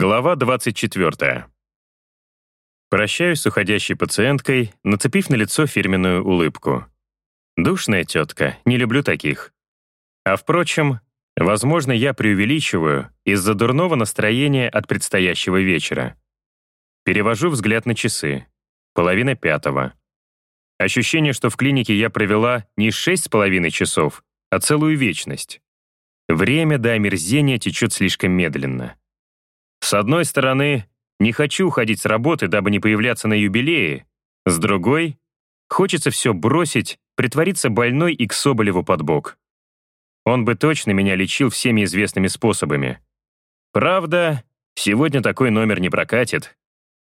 Глава 24. Прощаюсь с уходящей пациенткой, нацепив на лицо фирменную улыбку. Душная тетка, не люблю таких. А впрочем, возможно, я преувеличиваю из-за дурного настроения от предстоящего вечера. Перевожу взгляд на часы. Половина пятого. Ощущение, что в клинике я провела не шесть с половиной часов, а целую вечность. Время до омерзения течет слишком медленно. С одной стороны, не хочу уходить с работы, дабы не появляться на юбилее. С другой, хочется все бросить, притвориться больной и к Соболеву под бок. Он бы точно меня лечил всеми известными способами. Правда, сегодня такой номер не прокатит.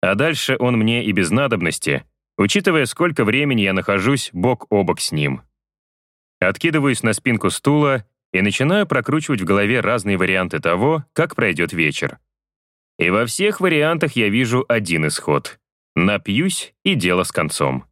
А дальше он мне и без надобности, учитывая, сколько времени я нахожусь бок о бок с ним. Откидываюсь на спинку стула и начинаю прокручивать в голове разные варианты того, как пройдет вечер. И во всех вариантах я вижу один исход. Напьюсь, и дело с концом.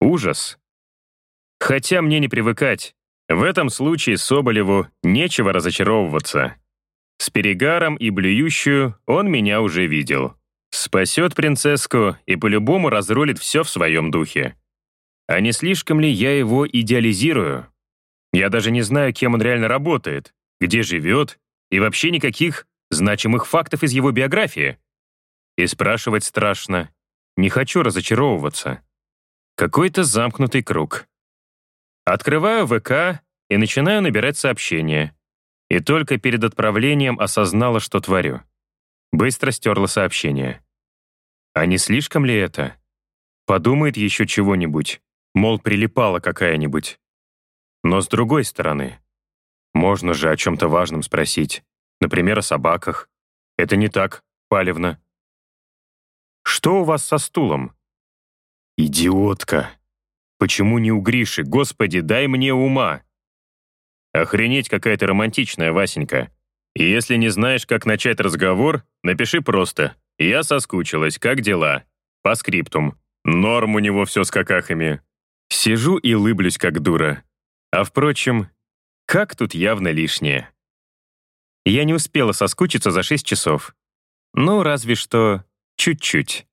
Ужас. Хотя мне не привыкать. В этом случае Соболеву нечего разочаровываться. С перегаром и блюющую он меня уже видел. Спасет принцесску и по-любому разрулит все в своем духе. А не слишком ли я его идеализирую? Я даже не знаю, кем он реально работает, где живет, и вообще никаких значимых фактов из его биографии. И спрашивать страшно. Не хочу разочаровываться. Какой-то замкнутый круг. Открываю ВК и начинаю набирать сообщения. И только перед отправлением осознала, что творю. Быстро стерла сообщение. А не слишком ли это? Подумает еще чего-нибудь, мол, прилипала какая-нибудь. Но с другой стороны, можно же о чем-то важном спросить. Например, о собаках. Это не так, палевно. Что у вас со стулом? Идиотка. Почему не у Гриши? Господи, дай мне ума. Охренеть какая то романтичная, Васенька. И если не знаешь, как начать разговор, напиши просто «Я соскучилась, как дела?» По скриптум. Норм у него все с какахами. Сижу и лыблюсь, как дура. А впрочем, как тут явно лишнее. Я не успела соскучиться за 6 часов. Ну, разве что чуть-чуть.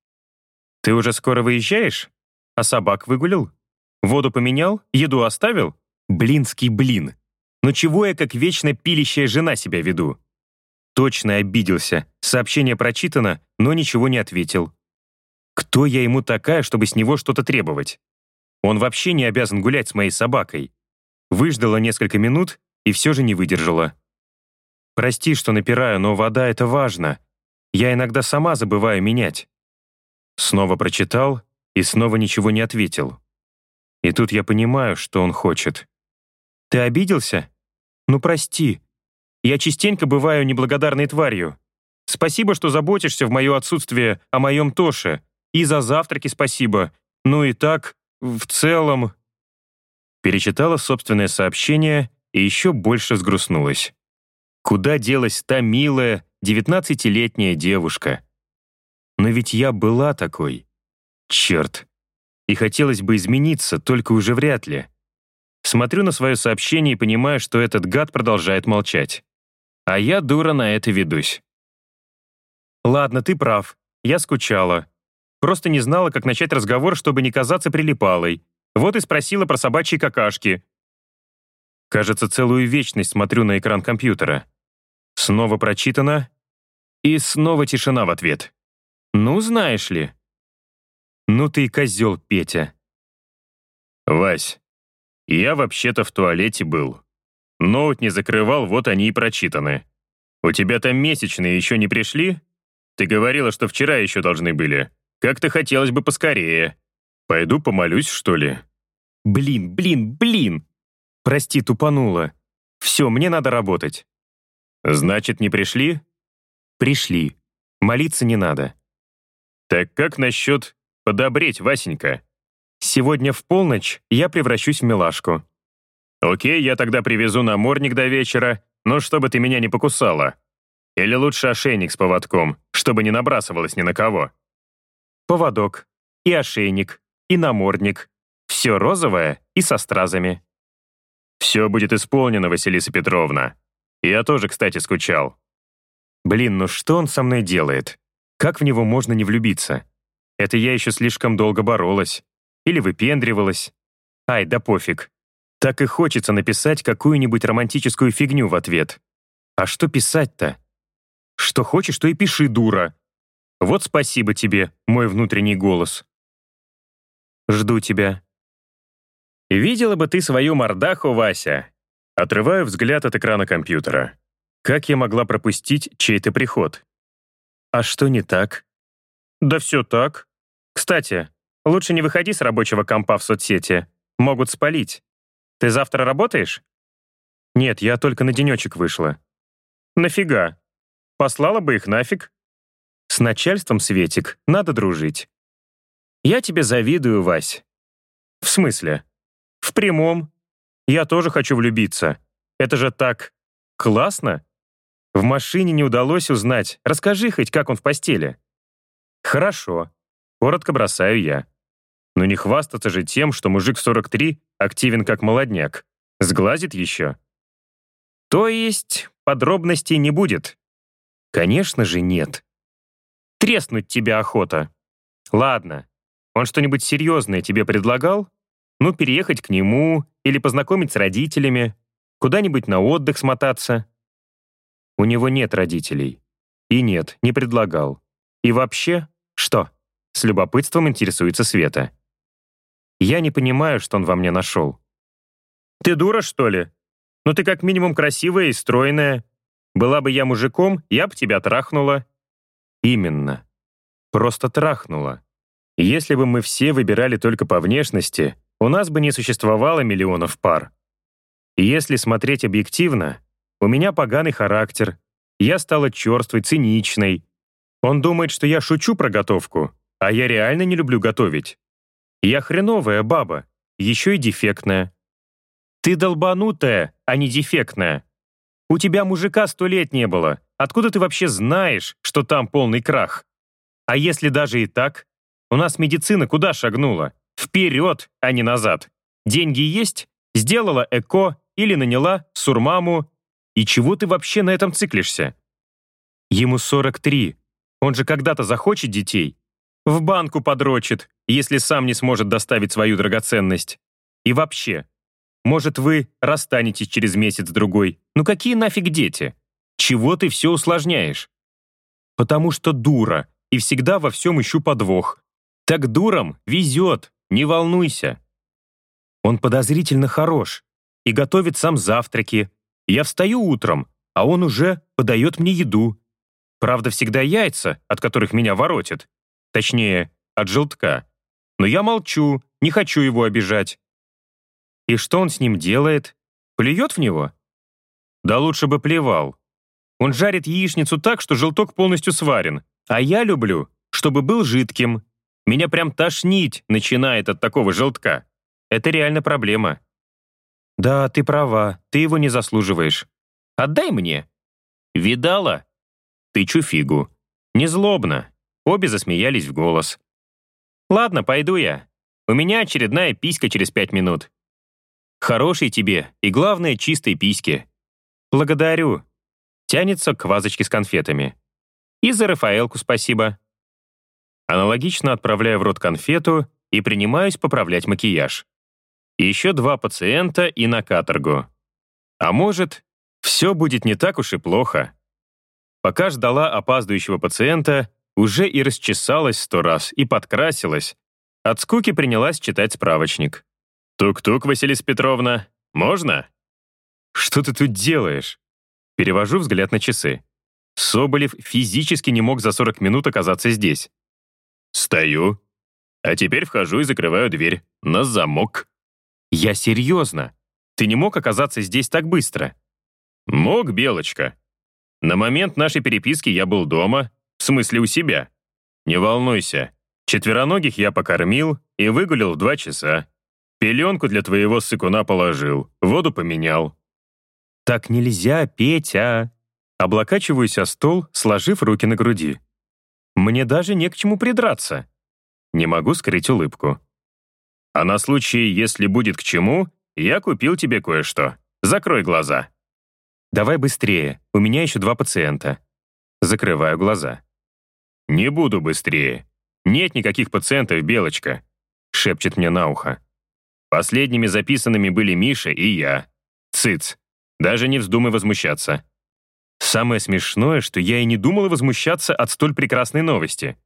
Ты уже скоро выезжаешь? А собак выгулил? Воду поменял? Еду оставил? Блинский блин. Ну чего я как вечно пилищая жена себя веду? Точно обиделся. Сообщение прочитано, но ничего не ответил. Кто я ему такая, чтобы с него что-то требовать? Он вообще не обязан гулять с моей собакой. Выждала несколько минут и все же не выдержала. Прости, что напираю, но вода — это важно. Я иногда сама забываю менять». Снова прочитал и снова ничего не ответил. И тут я понимаю, что он хочет. «Ты обиделся? Ну, прости. Я частенько бываю неблагодарной тварью. Спасибо, что заботишься в мое отсутствие о моем Тоше. И за завтраки спасибо. Ну и так, в целом...» Перечитала собственное сообщение и еще больше взгрустнулась. Куда делась та милая, девятнадцатилетняя девушка? Но ведь я была такой. Черт. И хотелось бы измениться, только уже вряд ли. Смотрю на свое сообщение и понимаю, что этот гад продолжает молчать. А я, дура, на это ведусь. Ладно, ты прав. Я скучала. Просто не знала, как начать разговор, чтобы не казаться прилипалой. Вот и спросила про собачьи какашки. Кажется, целую вечность смотрю на экран компьютера. Снова прочитано. И снова тишина в ответ. «Ну, знаешь ли». «Ну ты козел, Петя». «Вась, я вообще-то в туалете был. Ноут не закрывал, вот они и прочитаны. У тебя там месячные еще не пришли? Ты говорила, что вчера еще должны были. Как-то хотелось бы поскорее. Пойду помолюсь, что ли?» «Блин, блин, блин!» Прости, тупанула. Все, мне надо работать. Значит, не пришли? Пришли. Молиться не надо. Так как насчет подобреть, Васенька? Сегодня в полночь я превращусь в милашку. Окей, я тогда привезу намордник до вечера, но чтобы ты меня не покусала. Или лучше ошейник с поводком, чтобы не набрасывалась ни на кого. Поводок, и ошейник, и намордник. Все розовое и со стразами. Все будет исполнено, Василиса Петровна. Я тоже, кстати, скучал. Блин, ну что он со мной делает? Как в него можно не влюбиться? Это я еще слишком долго боролась. Или выпендривалась. Ай, да пофиг. Так и хочется написать какую-нибудь романтическую фигню в ответ. А что писать-то? Что хочешь, то и пиши, дура. Вот спасибо тебе, мой внутренний голос. Жду тебя. Видела бы ты свою мордаху, Вася. Отрываю взгляд от экрана компьютера. Как я могла пропустить чей-то приход? А что не так? Да все так. Кстати, лучше не выходи с рабочего компа в соцсети. Могут спалить. Ты завтра работаешь? Нет, я только на денечек вышла. Нафига? Послала бы их нафиг. С начальством, Светик, надо дружить. Я тебе завидую, Вась. В смысле? В прямом. Я тоже хочу влюбиться. Это же так классно. В машине не удалось узнать. Расскажи хоть, как он в постели. Хорошо. Коротко бросаю я. Но не хвастаться же тем, что мужик в 43 активен как молодняк. Сглазит еще. То есть подробностей не будет? Конечно же нет. Треснуть тебя охота. Ладно. Он что-нибудь серьезное тебе предлагал? Ну, переехать к нему или познакомить с родителями, куда-нибудь на отдых смотаться. У него нет родителей. И нет, не предлагал. И вообще, что? С любопытством интересуется Света. Я не понимаю, что он во мне нашел. Ты дура, что ли? Ну ты как минимум красивая и стройная. Была бы я мужиком, я бы тебя трахнула. Именно. Просто трахнула. Если бы мы все выбирали только по внешности, у нас бы не существовало миллионов пар. если смотреть объективно, у меня поганый характер, я стала черствой, циничной. Он думает, что я шучу про готовку, а я реально не люблю готовить. Я хреновая баба, еще и дефектная. Ты долбанутая, а не дефектная. У тебя мужика сто лет не было. Откуда ты вообще знаешь, что там полный крах? А если даже и так? У нас медицина куда шагнула? Вперед, а не назад. Деньги есть? Сделала ЭКО или наняла сурмаму. И чего ты вообще на этом циклишься? Ему 43. Он же когда-то захочет детей. В банку подрочит, если сам не сможет доставить свою драгоценность. И вообще, может, вы расстанетесь через месяц-другой. Ну какие нафиг дети? Чего ты все усложняешь? Потому что дура, и всегда во всем ищу подвох. Так дурам везет, не волнуйся. Он подозрительно хорош и готовит сам завтраки. Я встаю утром, а он уже подает мне еду. Правда, всегда яйца, от которых меня воротит. Точнее, от желтка. Но я молчу, не хочу его обижать. И что он с ним делает? Плюет в него? Да лучше бы плевал. Он жарит яичницу так, что желток полностью сварен. А я люблю, чтобы был жидким. Меня прям тошнить начинает от такого желтка. Это реально проблема. Да, ты права, ты его не заслуживаешь. Отдай мне. Видала? Тычу фигу. Незлобно. Обе засмеялись в голос. Ладно, пойду я. У меня очередная писька через пять минут. Хорошей тебе и, главное, чистой письки. Благодарю. Тянется к вазочке с конфетами. И за Рафаэлку спасибо. Аналогично отправляю в рот конфету и принимаюсь поправлять макияж. Еще два пациента и на каторгу. А может, все будет не так уж и плохо. Пока ждала опаздывающего пациента, уже и расчесалась сто раз и подкрасилась. От скуки принялась читать справочник. «Тук-тук, Василиса Петровна, можно?» «Что ты тут делаешь?» Перевожу взгляд на часы. Соболев физически не мог за 40 минут оказаться здесь. «Стою. А теперь вхожу и закрываю дверь. На замок». «Я серьезно. Ты не мог оказаться здесь так быстро?» «Мог, Белочка. На момент нашей переписки я был дома, в смысле у себя. Не волнуйся. Четвероногих я покормил и выгулил в два часа. Пеленку для твоего сыкуна положил, воду поменял». «Так нельзя, Петя!» Облокачиваюсь о стол, сложив руки на груди. «Мне даже не к чему придраться». Не могу скрыть улыбку. «А на случай, если будет к чему, я купил тебе кое-что. Закрой глаза». «Давай быстрее, у меня еще два пациента». Закрываю глаза. «Не буду быстрее. Нет никаких пациентов, Белочка», — шепчет мне на ухо. Последними записанными были Миша и я. Цыц. Даже не вздумай возмущаться. Самое смешное, что я и не думала возмущаться от столь прекрасной новости.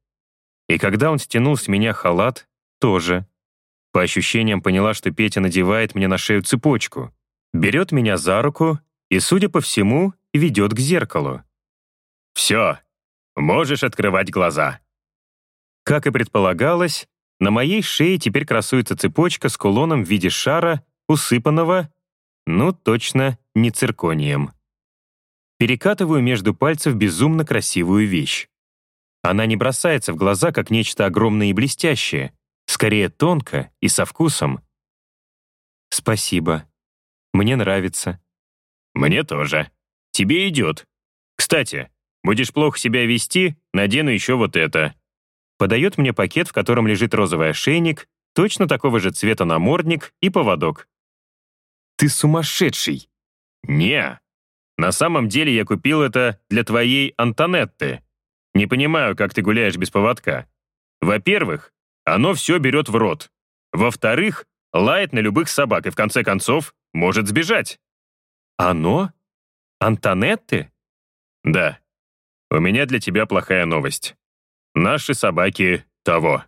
И когда он стянул с меня халат, тоже. По ощущениям поняла, что Петя надевает мне на шею цепочку, берет меня за руку и, судя по всему, ведет к зеркалу. «Все, можешь открывать глаза». Как и предполагалось, на моей шее теперь красуется цепочка с кулоном в виде шара, усыпанного, ну, точно, не цирконием. Перекатываю между пальцев безумно красивую вещь. Она не бросается в глаза, как нечто огромное и блестящее, скорее тонко и со вкусом. «Спасибо. Мне нравится». «Мне тоже. Тебе идет. Кстати, будешь плохо себя вести, надену еще вот это». Подает мне пакет, в котором лежит розовый ошейник, точно такого же цвета намордник и поводок. «Ты сумасшедший!» «Не, на самом деле я купил это для твоей Антонетты. Не понимаю, как ты гуляешь без поводка. Во-первых, оно все берет в рот. Во-вторых, лает на любых собак и, в конце концов, может сбежать». «Оно? Антонетты?» «Да. У меня для тебя плохая новость. Наши собаки того.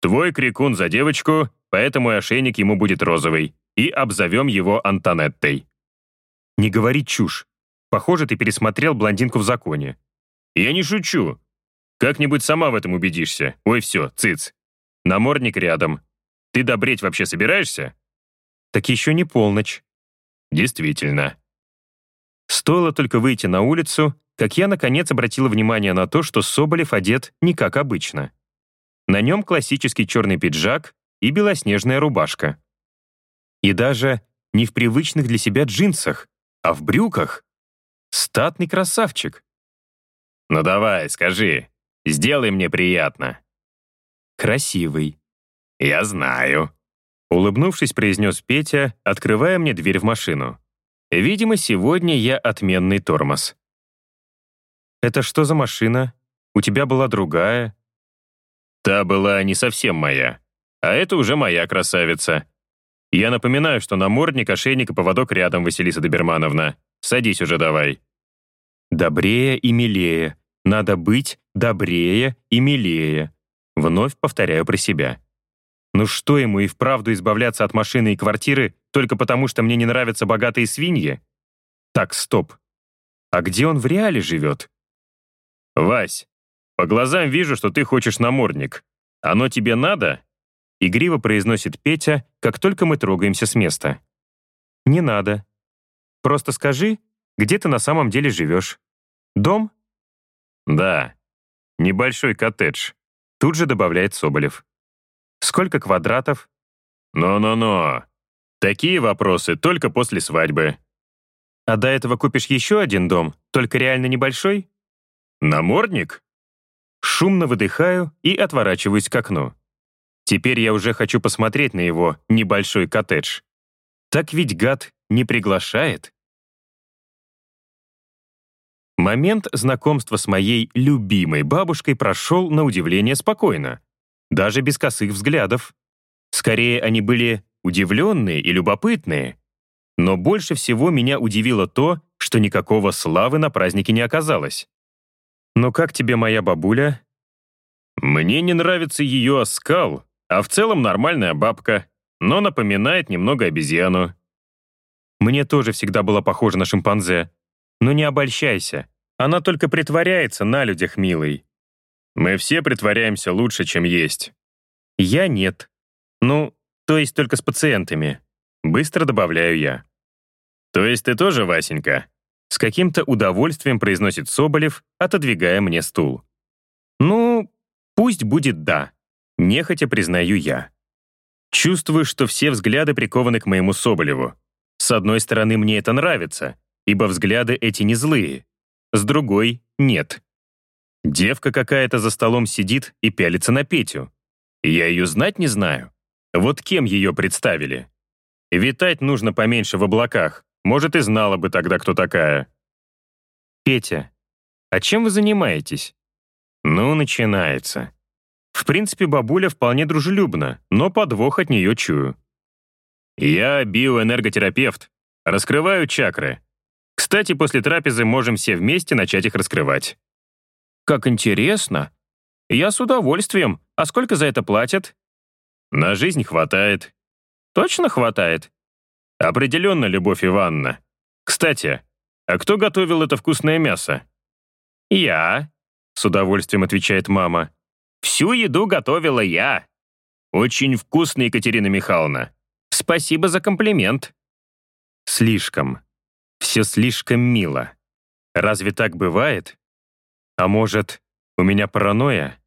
Твой крикун за девочку, поэтому и ошейник ему будет розовый, и обзовем его Антонеттой. Не говори чушь. Похоже, ты пересмотрел блондинку в законе. Я не шучу. Как-нибудь сама в этом убедишься. Ой, все, цыц. Намордник рядом. Ты добреть вообще собираешься? Так еще не полночь. Действительно. Стоило только выйти на улицу, как я, наконец, обратила внимание на то, что Соболев одет не как обычно. На нем классический черный пиджак и белоснежная рубашка. И даже не в привычных для себя джинсах, а в брюках. Статный красавчик. «Ну давай, скажи, сделай мне приятно». «Красивый». «Я знаю», — улыбнувшись, произнес Петя, открывая мне дверь в машину. «Видимо, сегодня я отменный тормоз». «Это что за машина? У тебя была другая?» «Та была не совсем моя, а это уже моя красавица. Я напоминаю, что намордник, ошейник и поводок рядом, Василиса Добермановна. Садись уже давай». «Добрее и милее. Надо быть добрее и милее». Вновь повторяю про себя. Ну что ему и вправду избавляться от машины и квартиры только потому, что мне не нравятся богатые свиньи? Так, стоп. А где он в реале живет? «Вась, по глазам вижу, что ты хочешь намордник. Оно тебе надо?» Игриво произносит Петя, как только мы трогаемся с места. «Не надо. Просто скажи, где ты на самом деле живешь? Дом?» «Да. Небольшой коттедж», — тут же добавляет Соболев. «Сколько квадратов?» «Но-но-но. Такие вопросы только после свадьбы». «А до этого купишь еще один дом, только реально небольшой?» «Намордник?» Шумно выдыхаю и отворачиваюсь к окну. Теперь я уже хочу посмотреть на его небольшой коттедж. Так ведь гад не приглашает. Момент знакомства с моей любимой бабушкой прошел на удивление спокойно, даже без косых взглядов. Скорее, они были удивленные и любопытные. Но больше всего меня удивило то, что никакого славы на празднике не оказалось. «Ну как тебе моя бабуля?» «Мне не нравится ее оскал, а в целом нормальная бабка, но напоминает немного обезьяну». «Мне тоже всегда была похожа на шимпанзе. Но не обольщайся, она только притворяется на людях, милый». «Мы все притворяемся лучше, чем есть». «Я нет. Ну, то есть только с пациентами». Быстро добавляю я. «То есть ты тоже, Васенька?» С каким-то удовольствием произносит Соболев, отодвигая мне стул. «Ну, пусть будет «да», — нехотя признаю я. Чувствую, что все взгляды прикованы к моему Соболеву. С одной стороны, мне это нравится, ибо взгляды эти не злые. С другой — нет. Девка какая-то за столом сидит и пялится на Петю. Я ее знать не знаю. Вот кем ее представили? Витать нужно поменьше в облаках, может, и знала бы тогда, кто такая. «Петя, а чем вы занимаетесь?» Ну, начинается. В принципе, бабуля вполне дружелюбна, но подвох от нее чую. «Я биоэнерготерапевт. Раскрываю чакры. Кстати, после трапезы можем все вместе начать их раскрывать». «Как интересно. Я с удовольствием. А сколько за это платят?» «На жизнь хватает». «Точно хватает?» «Определенно, Любовь Ивановна. Кстати, а кто готовил это вкусное мясо?» «Я», — с удовольствием отвечает мама. «Всю еду готовила я». «Очень вкусно, Екатерина Михайловна. Спасибо за комплимент». «Слишком. Все слишком мило. Разве так бывает? А может, у меня паранойя?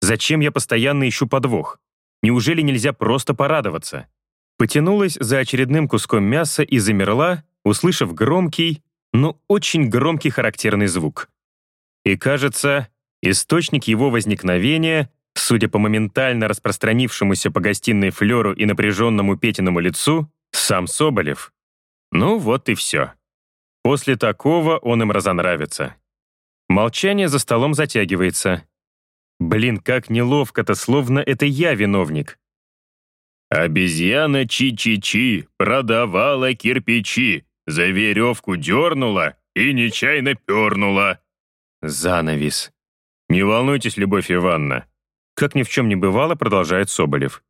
Зачем я постоянно ищу подвох? Неужели нельзя просто порадоваться?» Потянулась за очередным куском мяса и замерла, услышав громкий, но очень громкий характерный звук. И кажется, источник его возникновения, судя по моментально распространившемуся по гостиной флеру и напряженному Петиному лицу, сам Соболев. Ну вот и все. После такого он им разонравится. Молчание за столом затягивается. Блин, как неловко-то, словно это я виновник. «Обезьяна Чи-Чи-Чи продавала кирпичи, за веревку дернула и нечаянно пернула», Занавес. «Не волнуйтесь, Любовь Ивановна». Как ни в чем не бывало, продолжает Соболев.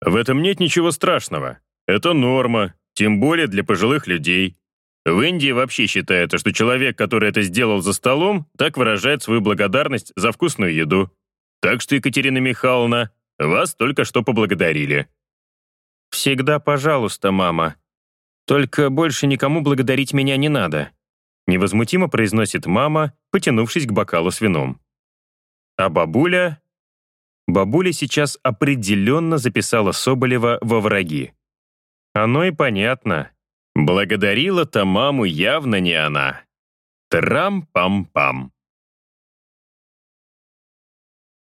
«В этом нет ничего страшного. Это норма, тем более для пожилых людей. В Индии вообще считается, что человек, который это сделал за столом, так выражает свою благодарность за вкусную еду. Так что, Екатерина Михайловна, вас только что поблагодарили». «Всегда пожалуйста, мама. Только больше никому благодарить меня не надо невозмутимо произносит мама, потянувшись к бокалу с вином. А бабуля... Бабуля сейчас определенно записала Соболева во враги. Оно и понятно. Благодарила-то маму явно не она. Трам-пам-пам.